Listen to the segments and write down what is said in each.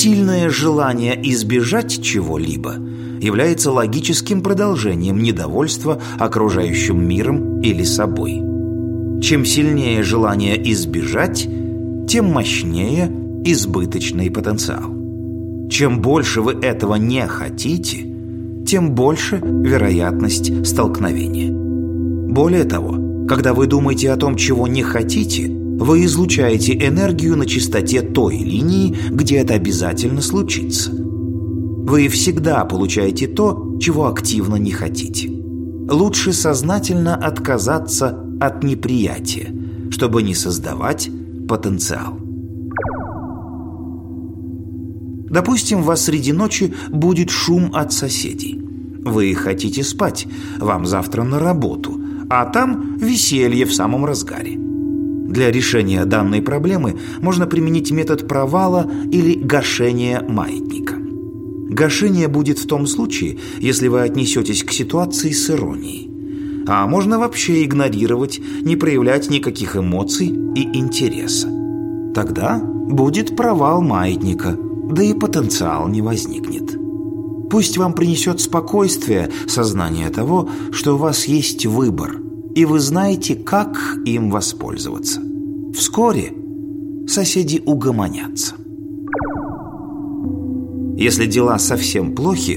Сильное желание избежать чего-либо является логическим продолжением недовольства окружающим миром или собой. Чем сильнее желание избежать, тем мощнее избыточный потенциал. Чем больше вы этого не хотите, тем больше вероятность столкновения. Более того, когда вы думаете о том, чего не хотите, вы излучаете энергию на частоте той линии, где это обязательно случится. Вы всегда получаете то, чего активно не хотите. Лучше сознательно отказаться от неприятия, чтобы не создавать потенциал. Допустим, вас среди ночи будет шум от соседей. Вы хотите спать, вам завтра на работу, а там веселье в самом разгаре. Для решения данной проблемы можно применить метод провала или гашения маятника. Гашение будет в том случае, если вы отнесетесь к ситуации с иронией. А можно вообще игнорировать, не проявлять никаких эмоций и интереса. Тогда будет провал маятника – да и потенциал не возникнет. Пусть вам принесет спокойствие сознание того, что у вас есть выбор, и вы знаете, как им воспользоваться. Вскоре соседи угомонятся. Если дела совсем плохи,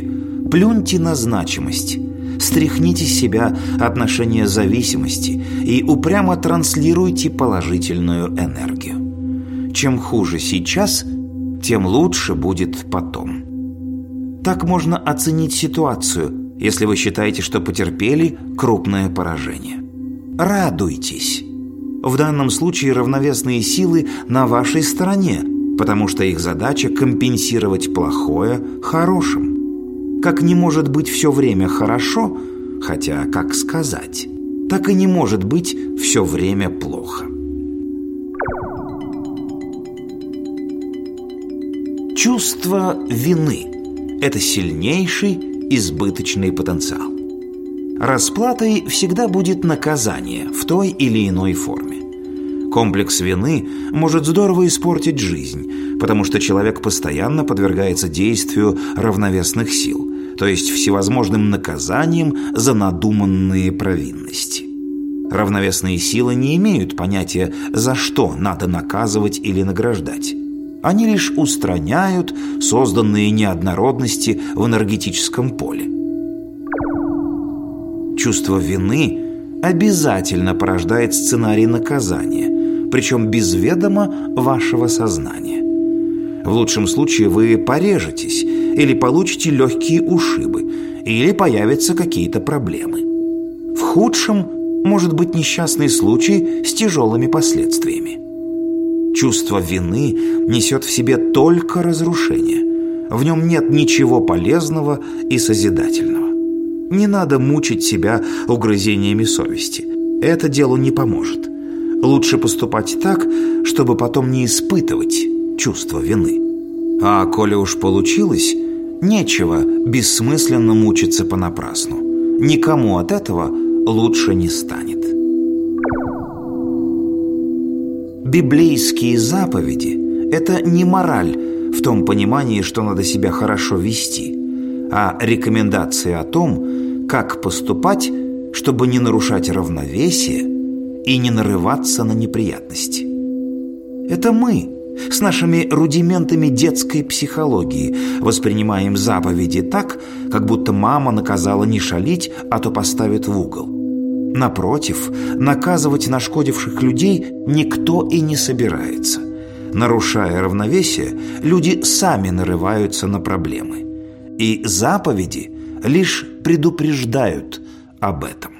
плюньте на значимость, стряхните с себя отношение зависимости и упрямо транслируйте положительную энергию. Чем хуже сейчас – тем лучше будет потом. Так можно оценить ситуацию, если вы считаете, что потерпели крупное поражение. Радуйтесь. В данном случае равновесные силы на вашей стороне, потому что их задача компенсировать плохое хорошим. Как не может быть все время хорошо, хотя как сказать, так и не может быть все время плохо. Чувство вины – это сильнейший избыточный потенциал. Расплатой всегда будет наказание в той или иной форме. Комплекс вины может здорово испортить жизнь, потому что человек постоянно подвергается действию равновесных сил, то есть всевозможным наказаниям за надуманные провинности. Равновесные силы не имеют понятия, за что надо наказывать или награждать. Они лишь устраняют созданные неоднородности в энергетическом поле. Чувство вины обязательно порождает сценарий наказания, причем без ведома вашего сознания. В лучшем случае вы порежетесь или получите легкие ушибы, или появятся какие-то проблемы. В худшем может быть несчастный случай с тяжелыми последствиями. Чувство вины несет в себе только разрушение. В нем нет ничего полезного и созидательного. Не надо мучить себя угрызениями совести. Это делу не поможет. Лучше поступать так, чтобы потом не испытывать чувство вины. А коли уж получилось, нечего бессмысленно мучиться понапрасну. Никому от этого лучше не станет. Библейские заповеди – это не мораль в том понимании, что надо себя хорошо вести, а рекомендации о том, как поступать, чтобы не нарушать равновесие и не нарываться на неприятности. Это мы с нашими рудиментами детской психологии воспринимаем заповеди так, как будто мама наказала не шалить, а то поставит в угол. Напротив, наказывать нашкодивших людей никто и не собирается. Нарушая равновесие, люди сами нарываются на проблемы. И заповеди лишь предупреждают об этом.